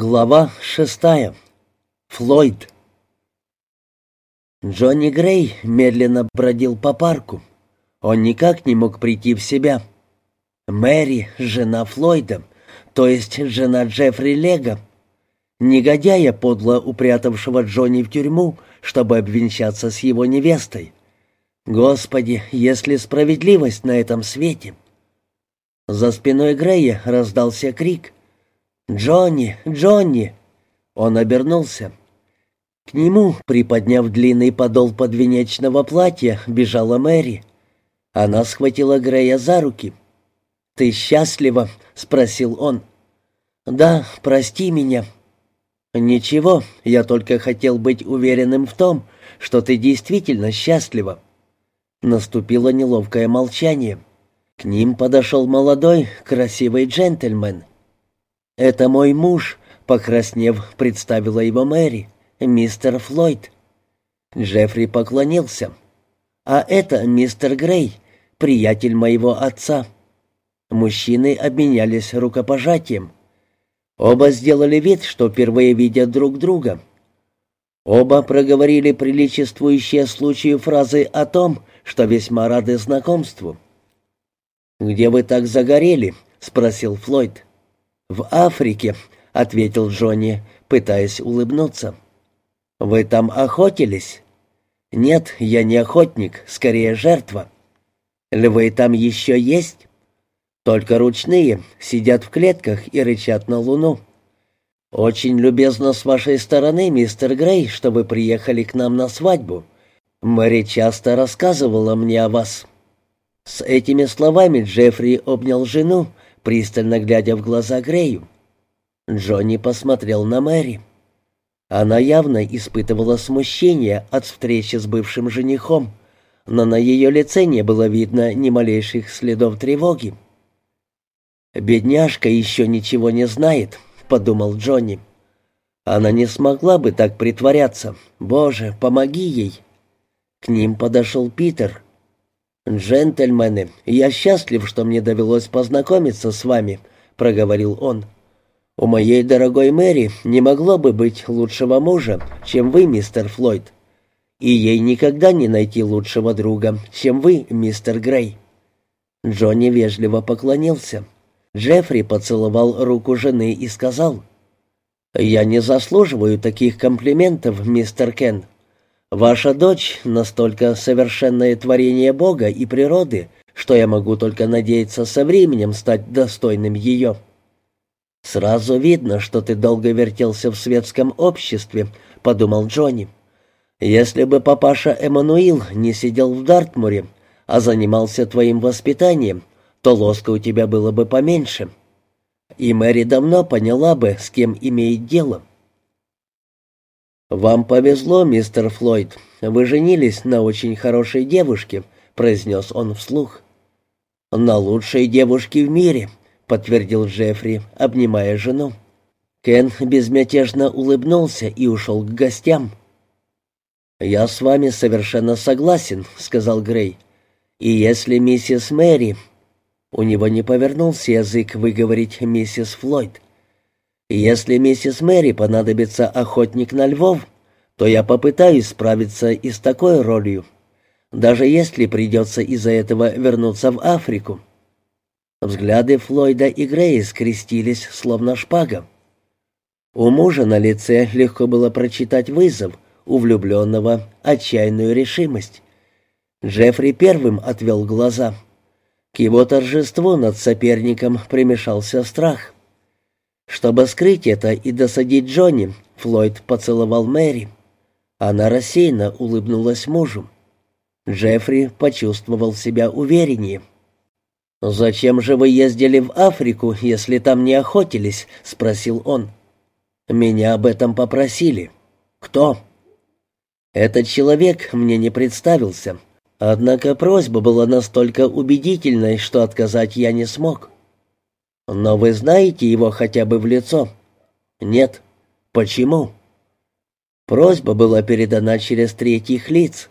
Глава шестая. Флойд. Джонни Грей медленно бродил по парку. Он никак не мог прийти в себя. Мэри, жена Флойда, то есть жена Джеффри Лега, негодяя, подло упрятавшего Джонни в тюрьму, чтобы обвенчаться с его невестой. Господи, если справедливость на этом свете! За спиной Грея раздался крик — «Джонни! Джонни!» Он обернулся. К нему, приподняв длинный подол подвенечного платья, бежала Мэри. Она схватила Грея за руки. «Ты счастлива?» — спросил он. «Да, прости меня». «Ничего, я только хотел быть уверенным в том, что ты действительно счастлива». Наступило неловкое молчание. К ним подошел молодой, красивый джентльмен. «Это мой муж», — покраснев, представила его Мэри, «мистер Флойд». Джеффри поклонился. «А это мистер Грей, приятель моего отца». Мужчины обменялись рукопожатием. Оба сделали вид, что впервые видят друг друга. Оба проговорили приличествующие случаю фразы о том, что весьма рады знакомству. «Где вы так загорели?» — спросил Флойд. «В Африке», — ответил Джонни, пытаясь улыбнуться. «Вы там охотились?» «Нет, я не охотник, скорее жертва». «Львы там еще есть?» «Только ручные, сидят в клетках и рычат на луну». «Очень любезно с вашей стороны, мистер Грей, что вы приехали к нам на свадьбу. Мэри часто рассказывала мне о вас». С этими словами Джеффри обнял жену, пристально глядя в глаза Грею. Джонни посмотрел на Мэри. Она явно испытывала смущение от встречи с бывшим женихом, но на ее лице не было видно ни малейших следов тревоги. «Бедняжка еще ничего не знает», — подумал Джонни. «Она не смогла бы так притворяться. Боже, помоги ей!» К ним подошел Питер — «Джентльмены, я счастлив, что мне довелось познакомиться с вами», — проговорил он. «У моей дорогой Мэри не могло бы быть лучшего мужа, чем вы, мистер Флойд. И ей никогда не найти лучшего друга, чем вы, мистер Грей». Джонни вежливо поклонился. Джеффри поцеловал руку жены и сказал, «Я не заслуживаю таких комплиментов, мистер Кен. Ваша дочь настолько совершенное творение Бога и природы, что я могу только надеяться со временем стать достойным ее. Сразу видно, что ты долго вертелся в светском обществе, подумал Джонни. Если бы папаша Эммануил не сидел в Дартмуре, а занимался твоим воспитанием, то лоска у тебя было бы поменьше. И Мэри давно поняла бы, с кем имеет дело. «Вам повезло, мистер Флойд. Вы женились на очень хорошей девушке», — произнес он вслух. «На лучшей девушке в мире», — подтвердил Джеффри, обнимая жену. Кен безмятежно улыбнулся и ушел к гостям. «Я с вами совершенно согласен», — сказал Грей. «И если миссис Мэри...» У него не повернулся язык выговорить миссис Флойд. Если миссис Мэри понадобится охотник на львов, то я попытаюсь справиться и с такой ролью, даже если придется из-за этого вернуться в Африку». Взгляды Флойда и Грея скрестились, словно шпага. У мужа на лице легко было прочитать вызов, у влюбленного — отчаянную решимость. Джеффри первым отвел глаза. К его торжеству над соперником примешался страх — чтобы скрыть это и досадить Джонни, Флойд поцеловал Мэри. Она рассеянно улыбнулась мужу. Джеффри почувствовал себя увереннее. «Зачем же вы ездили в Африку, если там не охотились?» — спросил он. «Меня об этом попросили». «Кто?» «Этот человек мне не представился. Однако просьба была настолько убедительной, что отказать я не смог». «Но вы знаете его хотя бы в лицо?» «Нет». «Почему?» Просьба была передана через третьих лиц.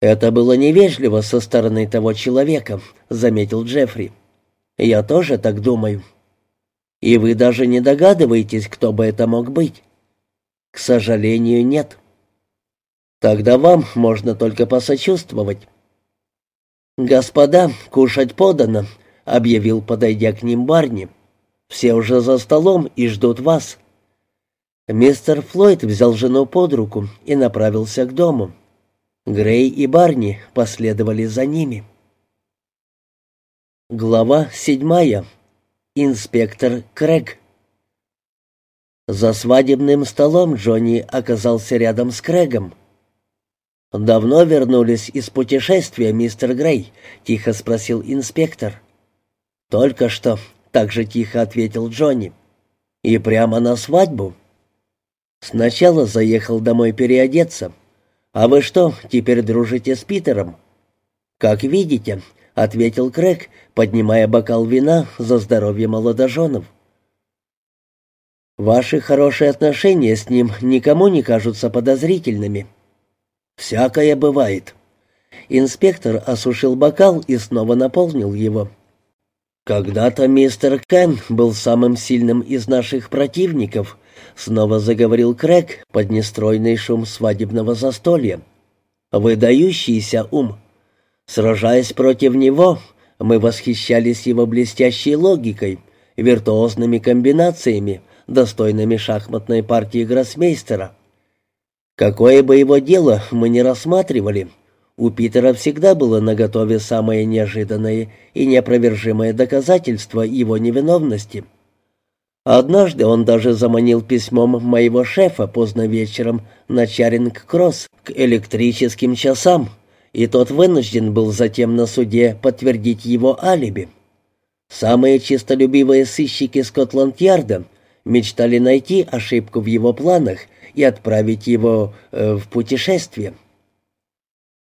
«Это было невежливо со стороны того человека», — заметил Джеффри. «Я тоже так думаю». И вы даже не догадываетесь, кто бы это мог быть? К сожалению, нет. Тогда вам можно только посочувствовать. «Господа, кушать подано», — объявил, подойдя к ним Барни. «Все уже за столом и ждут вас». Мистер Флойд взял жену под руку и направился к дому. Грей и Барни последовали за ними. Глава седьмая. Инспектор Крэг. За свадебным столом Джонни оказался рядом с Крэгом. «Давно вернулись из путешествия, мистер Грей?» — тихо спросил инспектор. «Только что», — так же тихо ответил Джонни. «И прямо на свадьбу?» «Сначала заехал домой переодеться. А вы что, теперь дружите с Питером?» «Как видите», — ответил Крэг, поднимая бокал вина за здоровье молодоженов. «Ваши хорошие отношения с ним никому не кажутся подозрительными». «Всякое бывает». Инспектор осушил бокал и снова наполнил его. «Когда-то мистер Кен был самым сильным из наших противников», — снова заговорил Крэг под нестройный шум свадебного застолья. «Выдающийся ум. Сражаясь против него, мы восхищались его блестящей логикой, виртуозными комбинациями, достойными шахматной партии гроссмейстера. Какое бы его дело мы ни рассматривали, у Питера всегда было наготове самое неожиданное и неопровержимое доказательство его невиновности. Однажды он даже заманил письмом моего шефа поздно вечером на Чаринг-Кросс к электрическим часам, и тот вынужден был затем на суде подтвердить его алиби. Самые чистолюбивые сыщики Скотланд-Ярда мечтали найти ошибку в его планах и отправить его э, в путешествие.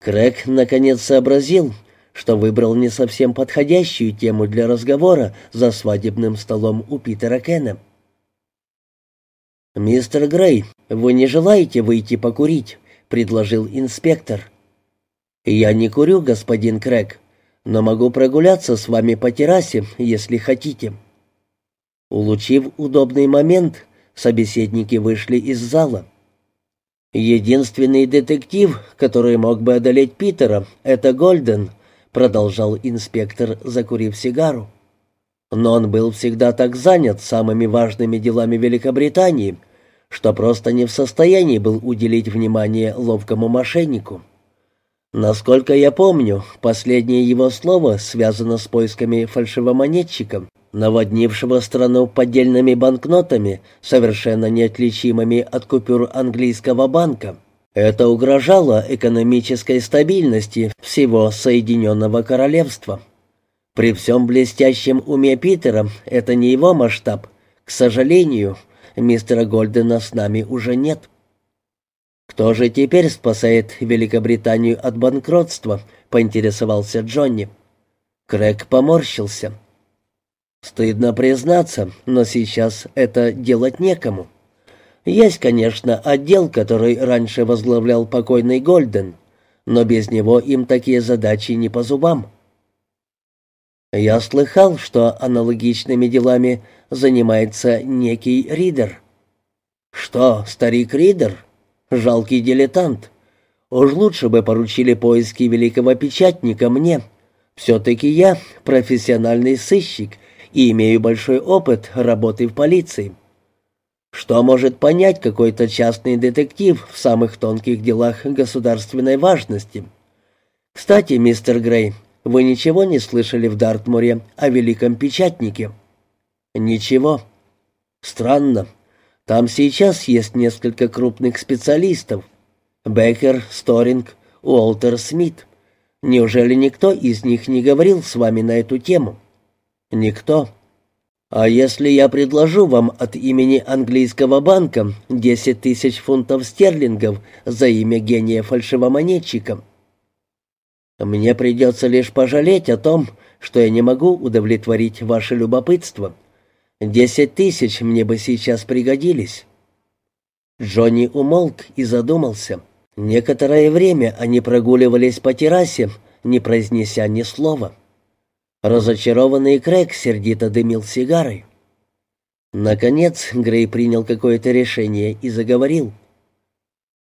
Крэг наконец сообразил, что выбрал не совсем подходящую тему для разговора за свадебным столом у Питера Кена. «Мистер Грей, вы не желаете выйти покурить?» — предложил инспектор. «Я не курю, господин Крэг, но могу прогуляться с вами по террасе, если хотите». Улучив удобный момент, Собеседники вышли из зала. «Единственный детектив, который мог бы одолеть Питера, это Гольден», продолжал инспектор, закурив сигару. «Но он был всегда так занят самыми важными делами Великобритании, что просто не в состоянии был уделить внимание ловкому мошеннику. Насколько я помню, последнее его слово связано с поисками фальшивомонетчика, наводнившего страну поддельными банкнотами, совершенно неотличимыми от купюр английского банка. Это угрожало экономической стабильности всего Соединенного Королевства. При всем блестящем уме Питера это не его масштаб. К сожалению, мистера Гольдена с нами уже нет. «Кто же теперь спасает Великобританию от банкротства?» — поинтересовался Джонни. Крэг поморщился. Стыдно признаться, но сейчас это делать некому. Есть, конечно, отдел, который раньше возглавлял покойный Гольден, но без него им такие задачи не по зубам. Я слыхал, что аналогичными делами занимается некий Ридер. Что, старик Ридер? Жалкий дилетант. Уж лучше бы поручили поиски великого печатника мне. Все-таки я профессиональный сыщик и имею большой опыт работы в полиции. Что может понять какой-то частный детектив в самых тонких делах государственной важности? Кстати, мистер Грей, вы ничего не слышали в Дартмуре о великом печатнике? Ничего. Странно. Там сейчас есть несколько крупных специалистов. Беккер, Сторинг, Уолтер Смит. Неужели никто из них не говорил с вами на эту тему? Никто. А если я предложу вам от имени английского банка 10 тысяч фунтов стерлингов за имя гения фальшивомонетчика? Мне придется лишь пожалеть о том, что я не могу удовлетворить ваше любопытство. Десять тысяч мне бы сейчас пригодились». Джонни умолк и задумался. Некоторое время они прогуливались по террасе, не произнеся ни слова. Разочарованный Крэг сердито дымил сигарой. Наконец Грей принял какое-то решение и заговорил.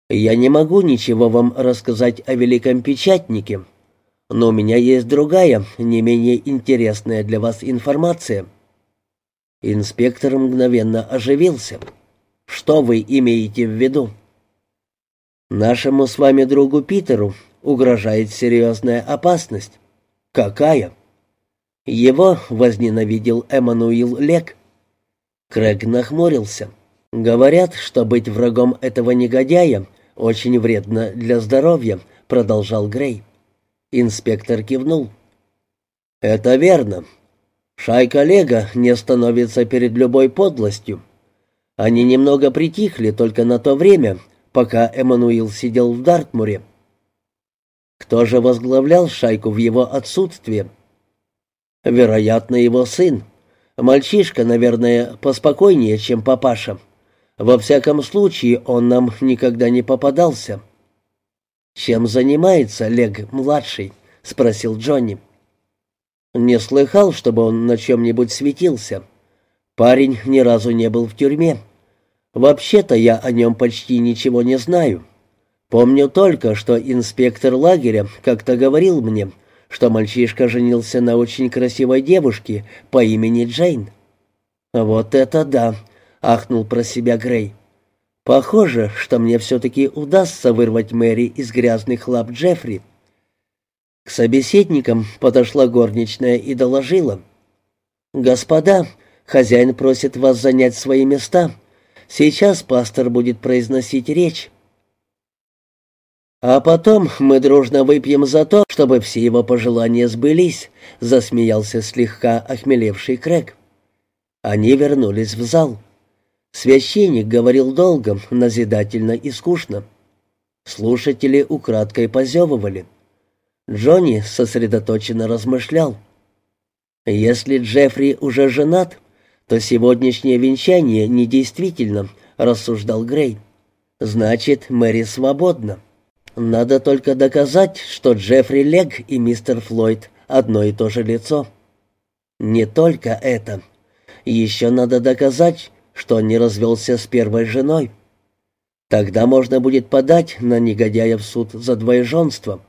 «Я не могу ничего вам рассказать о великом печатнике, но у меня есть другая, не менее интересная для вас информация». Инспектор мгновенно оживился. «Что вы имеете в виду?» «Нашему с вами другу Питеру угрожает серьезная опасность». «Какая?» Его возненавидел Эммануил Лек. Крэг нахмурился. «Говорят, что быть врагом этого негодяя очень вредно для здоровья», — продолжал Грей. Инспектор кивнул. «Это верно. Шайка Лего не становится перед любой подлостью. Они немного притихли только на то время, пока Эммануил сидел в Дартмуре. Кто же возглавлял шайку в его отсутствие?» «Вероятно, его сын», Мальчишка, наверное, поспокойнее, чем папаша. Во всяком случае, он нам никогда не попадался. «Чем занимается Лег-младший?» — спросил Джонни. «Не слыхал, чтобы он на чем-нибудь светился. Парень ни разу не был в тюрьме. Вообще-то я о нем почти ничего не знаю. Помню только, что инспектор лагеря как-то говорил мне, что мальчишка женился на очень красивой девушке по имени Джейн. «Вот это да!» — ахнул про себя Грей. «Похоже, что мне все-таки удастся вырвать Мэри из грязных лап Джеффри». К собеседникам подошла горничная и доложила. «Господа, хозяин просит вас занять свои места. Сейчас пастор будет произносить речь». «А потом мы дружно выпьем за то, чтобы все его пожелания сбылись», — засмеялся слегка охмелевший Крэг. Они вернулись в зал. Священник говорил долго, назидательно и скучно. Слушатели украдкой позевывали. Джонни сосредоточенно размышлял. «Если Джеффри уже женат, то сегодняшнее венчание недействительно», — рассуждал Грей. «Значит, Мэри свободна». Надо только доказать, что Джеффри Лег и мистер Флойд одно и то же лицо. Не только это. Еще надо доказать, что он не развелся с первой женой. Тогда можно будет подать на негодяя в суд за двоеженство.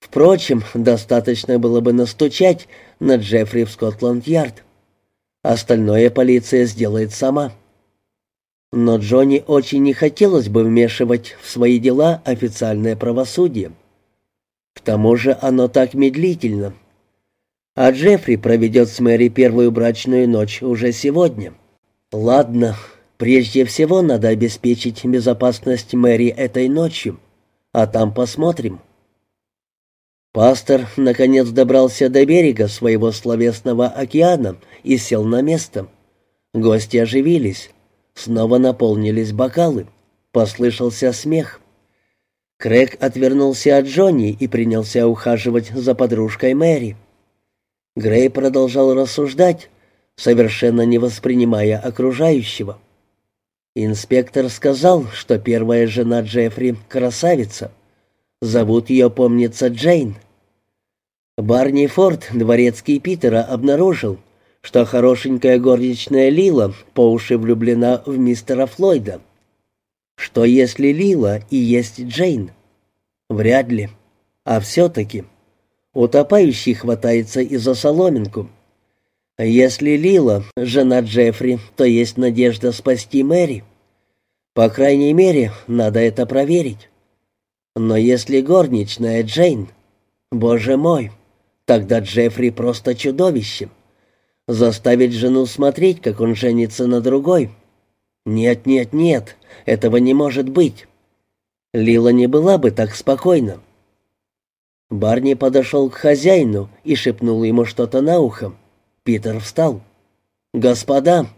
Впрочем, достаточно было бы настучать на Джеффри в Скотланд-Ярд. Остальное полиция сделает сама. Но Джонни очень не хотелось бы вмешивать в свои дела официальное правосудие. К тому же оно так медлительно. А Джеффри проведет с Мэри первую брачную ночь уже сегодня. Ладно, прежде всего надо обеспечить безопасность Мэри этой ночью, а там посмотрим. Пастор наконец добрался до берега своего словесного океана и сел на место. Гости оживились. Снова наполнились бокалы. Послышался смех. Крэг отвернулся от Джонни и принялся ухаживать за подружкой Мэри. Грей продолжал рассуждать, совершенно не воспринимая окружающего. Инспектор сказал, что первая жена Джеффри — красавица. Зовут ее, помнится, Джейн. Барни Форд, дворецкий Питера, обнаружил, что хорошенькая горничная Лила по уши влюблена в мистера Флойда. Что если Лила и есть Джейн? Вряд ли. А все-таки. Утопающий хватается и за соломинку. Если Лила — жена Джеффри, то есть надежда спасти Мэри. По крайней мере, надо это проверить. Но если горничная Джейн... Боже мой, тогда Джеффри просто чудовище. Заставить жену смотреть, как он женится на другой? Нет, нет, нет, этого не может быть. Лила не была бы так спокойна. Барни подошел к хозяину и шепнул ему что-то на ухо. Питер встал. «Господа!»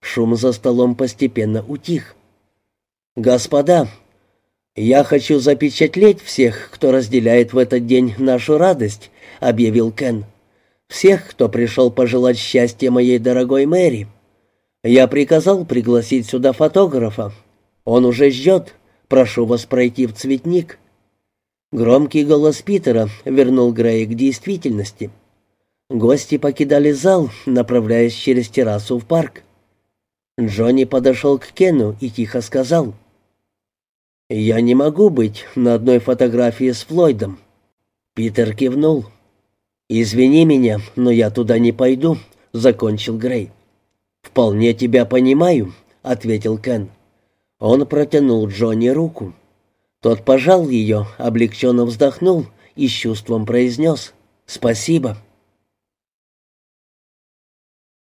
Шум за столом постепенно утих. «Господа, я хочу запечатлеть всех, кто разделяет в этот день нашу радость», — объявил Кен всех, кто пришел пожелать счастья моей дорогой Мэри. Я приказал пригласить сюда фотографа. Он уже ждет. Прошу вас пройти в цветник». Громкий голос Питера вернул Грея к действительности. Гости покидали зал, направляясь через террасу в парк. Джонни подошел к Кену и тихо сказал. «Я не могу быть на одной фотографии с Флойдом». Питер кивнул. «Извини меня, но я туда не пойду», — закончил Грей. «Вполне тебя понимаю», — ответил Кен. Он протянул Джонни руку. Тот пожал ее, облегченно вздохнул и с чувством произнес «Спасибо».